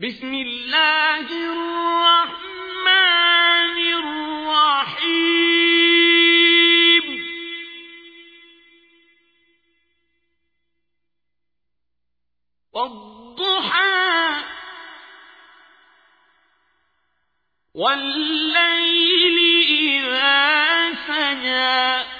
بسم الله الرحمن الرحيم. والضحى والليل إذا سجى.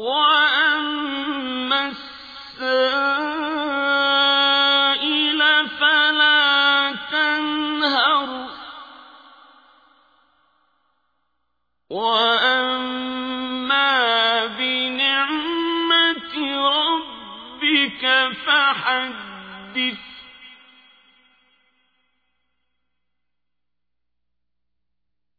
وأما السائل فلا وأما بنعمة ربك فحدث